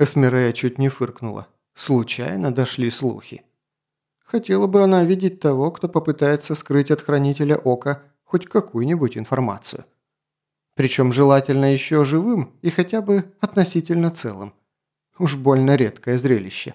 Эсмерея чуть не фыркнула. Случайно дошли слухи. Хотела бы она видеть того, кто попытается скрыть от хранителя ока хоть какую-нибудь информацию. Причем желательно еще живым и хотя бы относительно целым. Уж больно редкое зрелище.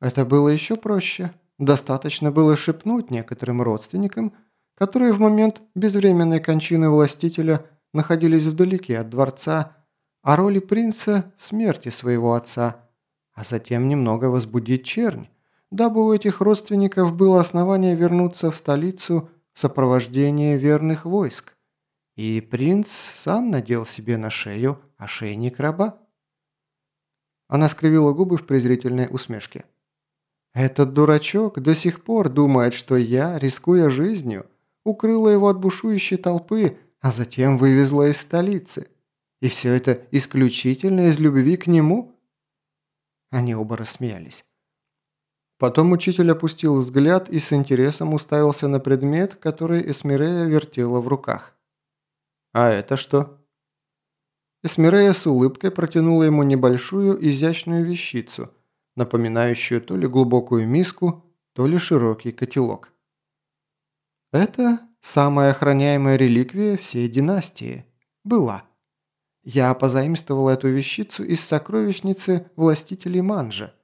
Это было еще проще. Достаточно было шепнуть некоторым родственникам, которые в момент безвременной кончины властителя находились вдалеке от дворца, о роли принца смерти своего отца, а затем немного возбудить чернь, дабы у этих родственников было основание вернуться в столицу в сопровождении верных войск. И принц сам надел себе на шею ошейник раба. Она скривила губы в презрительной усмешке. «Этот дурачок до сих пор думает, что я, рискуя жизнью, укрыла его от бушующей толпы, а затем вывезла из столицы. И все это исключительно из любви к нему?» Они оба рассмеялись. Потом учитель опустил взгляд и с интересом уставился на предмет, который Эсмирея вертела в руках. «А это что?» Эсмирея с улыбкой протянула ему небольшую изящную вещицу – напоминающую то ли глубокую миску, то ли широкий котелок. Это самая охраняемая реликвия всей династии. Была. Я позаимствовал эту вещицу из сокровищницы властителей Манжа.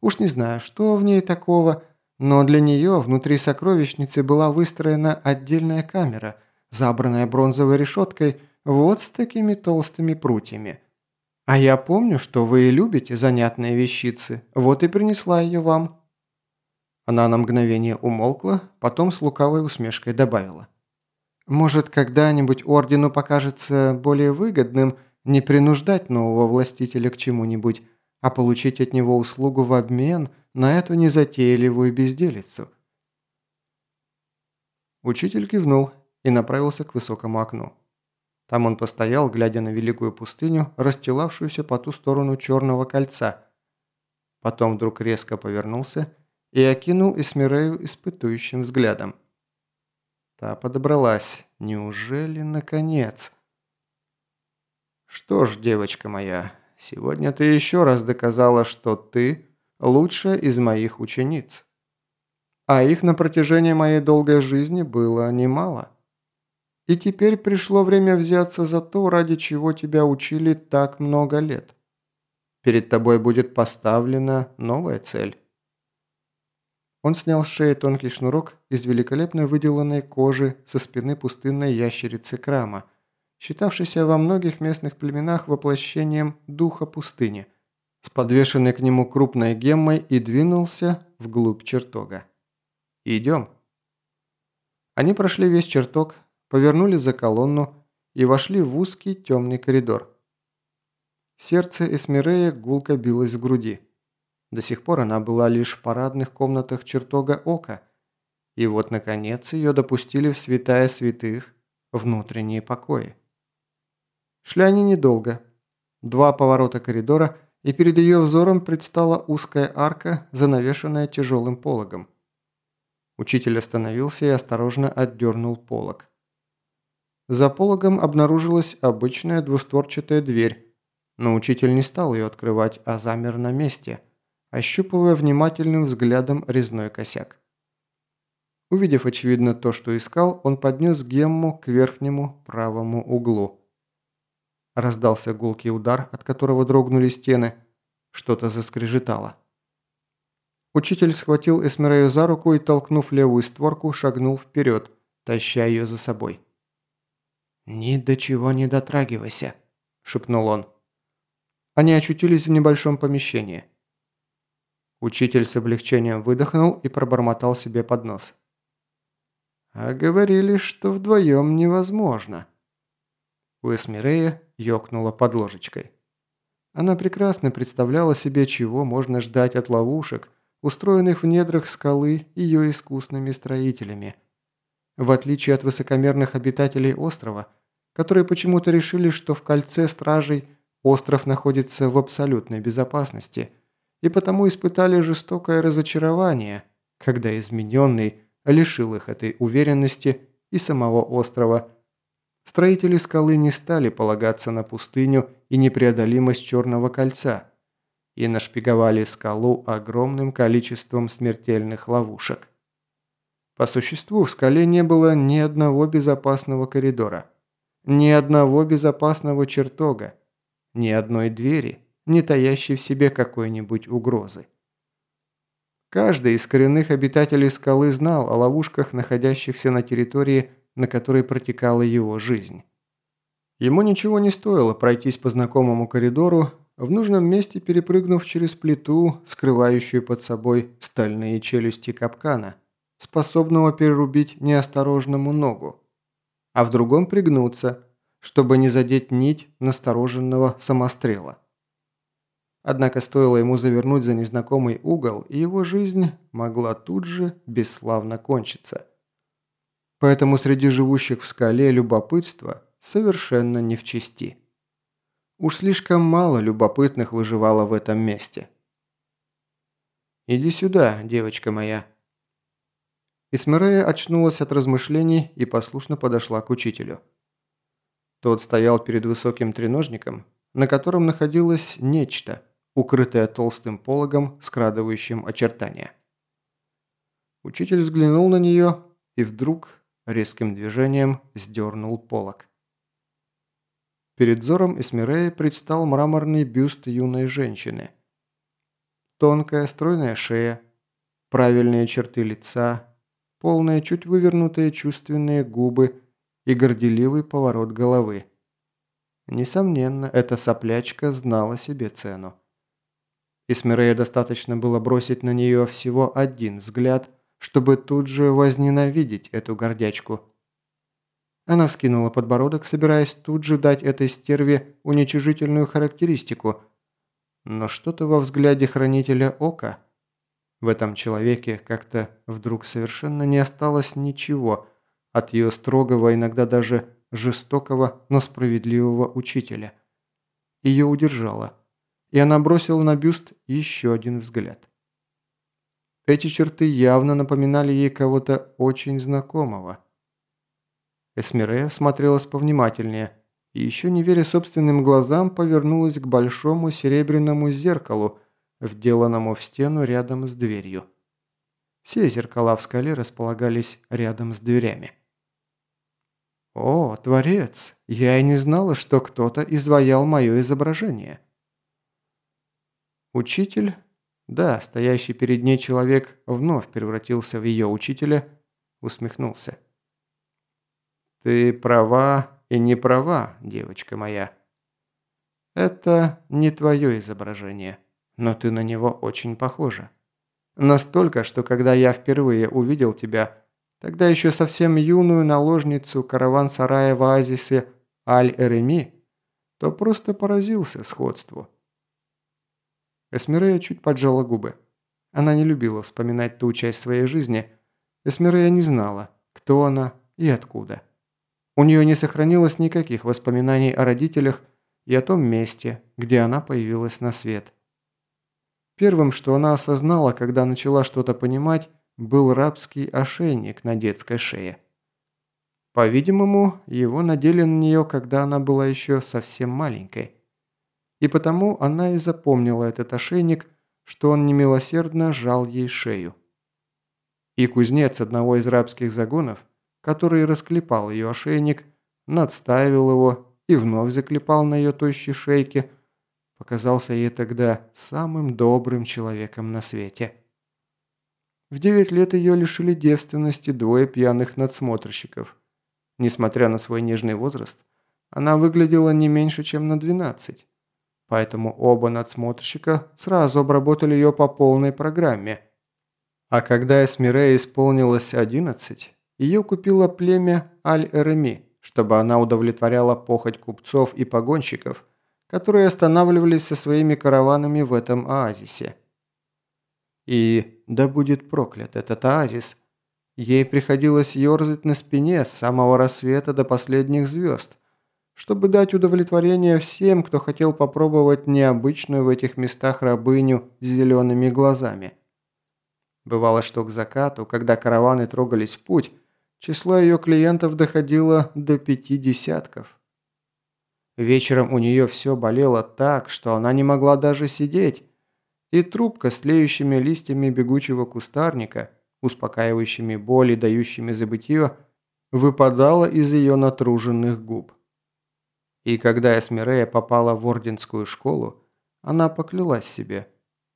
Уж не знаю, что в ней такого, но для нее внутри сокровищницы была выстроена отдельная камера, забранная бронзовой решеткой вот с такими толстыми прутьями – «А я помню, что вы любите занятные вещицы, вот и принесла ее вам». Она на мгновение умолкла, потом с лукавой усмешкой добавила. «Может, когда-нибудь ордену покажется более выгодным не принуждать нового властителя к чему-нибудь, а получить от него услугу в обмен на эту незатейливую безделицу?» Учитель кивнул и направился к высокому окну. Там он постоял, глядя на великую пустыню, расстилавшуюся по ту сторону Черного кольца. Потом вдруг резко повернулся и окинул Эсмирею испытующим взглядом. Та подобралась. Неужели наконец? «Что ж, девочка моя, сегодня ты еще раз доказала, что ты лучшая из моих учениц. А их на протяжении моей долгой жизни было немало». И теперь пришло время взяться за то, ради чего тебя учили так много лет. Перед тобой будет поставлена новая цель. Он снял с шеи тонкий шнурок из великолепно выделанной кожи со спины пустынной ящерицы Крама, считавшейся во многих местных племенах воплощением духа пустыни, с подвешенной к нему крупной геммой и двинулся вглубь чертога. «Идем». Они прошли весь чертог, повернули за колонну и вошли в узкий темный коридор. Сердце Эсмирея гулко билось в груди. До сих пор она была лишь в парадных комнатах чертога ока, и вот, наконец, ее допустили в святая святых, внутренние покои. Шли они недолго. Два поворота коридора, и перед ее взором предстала узкая арка, занавешенная тяжелым пологом. Учитель остановился и осторожно отдернул полог. За пологом обнаружилась обычная двустворчатая дверь, но учитель не стал ее открывать, а замер на месте, ощупывая внимательным взглядом резной косяк. Увидев, очевидно, то, что искал, он поднес гемму к верхнему правому углу. Раздался гулкий удар, от которого дрогнули стены. Что-то заскрежетало. Учитель схватил Эсмерею за руку и, толкнув левую створку, шагнул вперед, таща ее за собой. «Ни до чего не дотрагивайся», – шепнул он. Они очутились в небольшом помещении. Учитель с облегчением выдохнул и пробормотал себе под нос. «А говорили, что вдвоем невозможно». У Эсмирея ёкнула под ложечкой. Она прекрасно представляла себе, чего можно ждать от ловушек, устроенных в недрах скалы ее искусными строителями. В отличие от высокомерных обитателей острова – которые почему-то решили, что в кольце стражей остров находится в абсолютной безопасности, и потому испытали жестокое разочарование, когда измененный лишил их этой уверенности и самого острова, строители скалы не стали полагаться на пустыню и непреодолимость Черного кольца и нашпиговали скалу огромным количеством смертельных ловушек. По существу в скале не было ни одного безопасного коридора, ни одного безопасного чертога, ни одной двери, не таящей в себе какой-нибудь угрозы. Каждый из коренных обитателей скалы знал о ловушках, находящихся на территории, на которой протекала его жизнь. Ему ничего не стоило пройтись по знакомому коридору, в нужном месте перепрыгнув через плиту, скрывающую под собой стальные челюсти капкана, способного перерубить неосторожному ногу, а в другом пригнуться, чтобы не задеть нить настороженного самострела. Однако стоило ему завернуть за незнакомый угол, и его жизнь могла тут же бесславно кончиться. Поэтому среди живущих в скале любопытство совершенно не в чести. Уж слишком мало любопытных выживало в этом месте. «Иди сюда, девочка моя». Исмерея очнулась от размышлений и послушно подошла к учителю. Тот стоял перед высоким треножником, на котором находилось нечто, укрытое толстым пологом, скрадывающим очертания. Учитель взглянул на нее и вдруг резким движением сдернул полог. Перед взором Эсмиреи предстал мраморный бюст юной женщины. Тонкая стройная шея, правильные черты лица, полные чуть вывернутые чувственные губы и горделивый поворот головы. Несомненно, эта соплячка знала себе цену. Исмирея достаточно было бросить на нее всего один взгляд, чтобы тут же возненавидеть эту гордячку. Она вскинула подбородок, собираясь тут же дать этой стерве уничижительную характеристику. Но что-то во взгляде хранителя ока в этом человеке как-то вдруг совершенно не осталось ничего от ее строгого, иногда даже жестокого, но справедливого учителя. Ее удержало и она бросила на бюст еще один взгляд. Эти черты явно напоминали ей кого-то очень знакомого. Эсмирея смотрелась повнимательнее и еще не веря собственным глазам повернулась к большому серебряному зеркалу, вделанному в стену рядом с дверью. Все зеркала в скале располагались рядом с дверями. «О, Творец! Я и не знала, что кто-то изваял мое изображение!» Учитель, да, стоящий перед ней человек вновь превратился в ее учителя, усмехнулся. «Ты права и не права, девочка моя. Это не твое изображение, но ты на него очень похожа. Настолько, что когда я впервые увидел тебя, тогда еще совсем юную наложницу караван-сарая в оазисе Аль-Эреми, то просто поразился сходству». Эсмирея чуть поджала губы. Она не любила вспоминать ту часть своей жизни. Эсмирея не знала, кто она и откуда. У нее не сохранилось никаких воспоминаний о родителях и о том месте, где она появилась на свет. Первым, что она осознала, когда начала что-то понимать, был рабский ошейник на детской шее. По-видимому, его надели на нее, когда она была еще совсем маленькой и потому она и запомнила этот ошейник, что он немилосердно жал ей шею. И кузнец одного из рабских загонов, который расклепал ее ошейник, надставил его и вновь заклепал на ее тощей шейке, показался ей тогда самым добрым человеком на свете. В девять лет ее лишили девственности двое пьяных надсмотрщиков. Несмотря на свой нежный возраст, она выглядела не меньше, чем на двенадцать. Поэтому оба надсмотрщика сразу обработали ее по полной программе. А когда Эсмире исполнилось 11, ее купило племя Аль-Эреми, чтобы она удовлетворяла похоть купцов и погонщиков, которые останавливались со своими караванами в этом оазисе. И, да будет проклят этот оазис, ей приходилось ерзать на спине с самого рассвета до последних звезд – чтобы дать удовлетворение всем, кто хотел попробовать необычную в этих местах рабыню с зелеными глазами. Бывало, что к закату, когда караваны трогались в путь, Число ее клиентов доходило до пяти десятков. Вечером у нее все болело так, что она не могла даже сидеть, и трубка с тлеющими листьями бегучего кустарника, успокаивающими боль и дающими забытье, выпадала из ее натруженных губ. И когда Эсмирея попала в орденскую школу, она поклялась себе,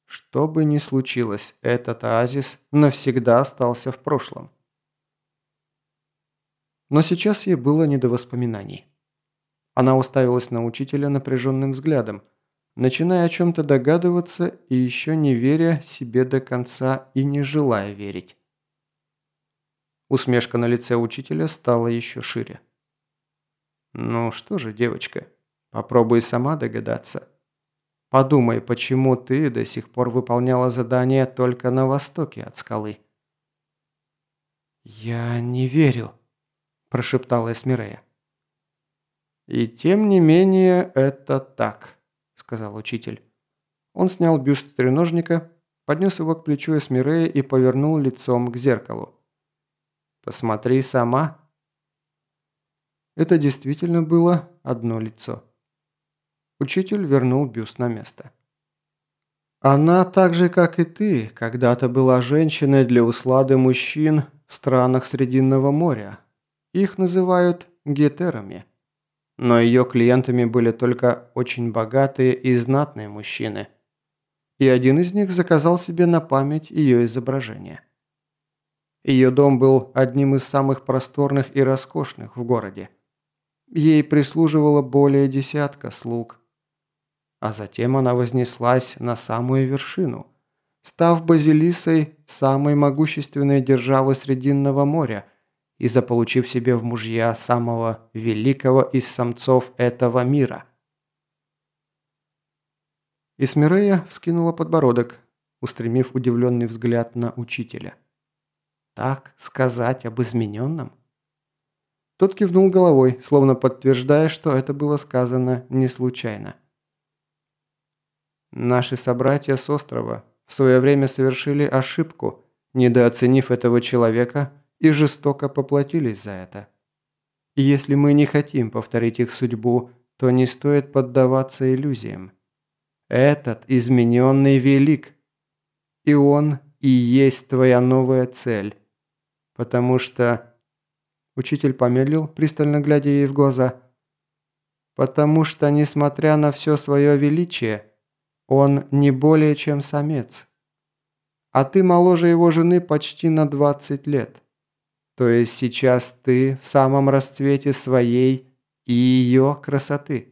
что бы ни случилось, этот оазис навсегда остался в прошлом. Но сейчас ей было не до воспоминаний. Она уставилась на учителя напряженным взглядом, начиная о чем-то догадываться и еще не веря себе до конца и не желая верить. Усмешка на лице учителя стала еще шире. «Ну что же, девочка, попробуй сама догадаться. Подумай, почему ты до сих пор выполняла задание только на востоке от скалы?» «Я не верю», – прошептала Эсмирея. «И тем не менее это так», – сказал учитель. Он снял бюст треножника, поднес его к плечу Эсмирея и повернул лицом к зеркалу. «Посмотри сама», это действительно было одно лицо. Учитель вернул бюст на место. Она, так же как и ты, когда-то была женщиной для услады мужчин в странах Срединного моря. Их называют гетерами. Но ее клиентами были только очень богатые и знатные мужчины. И один из них заказал себе на память ее изображение. Ее дом был одним из самых просторных и роскошных в городе. Ей прислуживало более десятка слуг. А затем она вознеслась на самую вершину, став базилисой самой могущественной державы Срединного моря и заполучив себе в мужья самого великого из самцов этого мира. Исмирея вскинула подбородок, устремив удивленный взгляд на учителя. «Так сказать об измененном?» Тот кивнул головой, словно подтверждая, что это было сказано не случайно. Наши собратья с острова в свое время совершили ошибку, недооценив этого человека и жестоко поплатились за это. И если мы не хотим повторить их судьбу, то не стоит поддаваться иллюзиям. Этот измененный велик, и он и есть твоя новая цель, потому что Учитель помедлил, пристально глядя ей в глаза. «Потому что, несмотря на все свое величие, он не более чем самец. А ты моложе его жены почти на 20 лет. То есть сейчас ты в самом расцвете своей и ее красоты».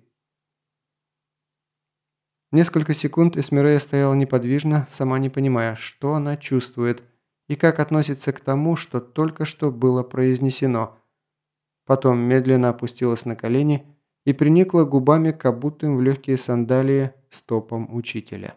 Несколько секунд Эсмирея стояла неподвижно, сама не понимая, что она чувствует – и как относится к тому, что только что было произнесено. Потом медленно опустилась на колени и приникла губами к обутым в легкие сандалии стопам учителя.